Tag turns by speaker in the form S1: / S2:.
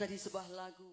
S1: Tadi sebuah lagu.